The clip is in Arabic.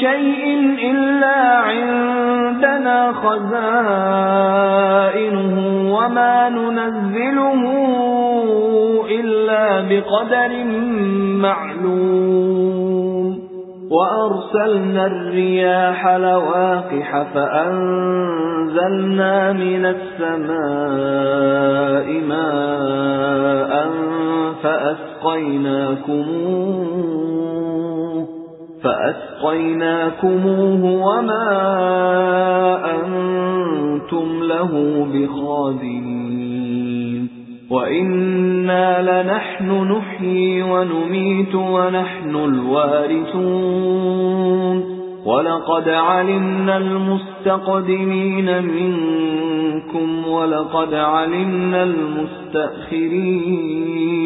شَيْءٍ إِلَّا عِندَنَا خَزَائِنُهُ وَمَا نُنَزِّلُهُ إِلَّا بِقَدَرٍ مَّعْلُومٍ. وَأَرْسَلْنَا الرِّيَاحَ لَوَاقِحَ فَأَنزَلْنَا مِنَ السَّمَاءِ مَاءً فَأَسْقَيْنَاكُمُوهُ. فَأَسْقَيْنَاكُمُوهُ وَمَا أَنْتُمْ لَهُ بِخَازِنِينَ. وَإِنَّا لَنَحْنُ نُحْيِي وَنُمِيتُ وَنَحْنُ الْوَارِثُونَ. وَلَقَدْ عَلِمْنَا الْمُسْتَقْدِمِينَ مِنكُمْ وَلَقَدْ عَلِمْنَا الْمُسْتَأْخِرِينَ.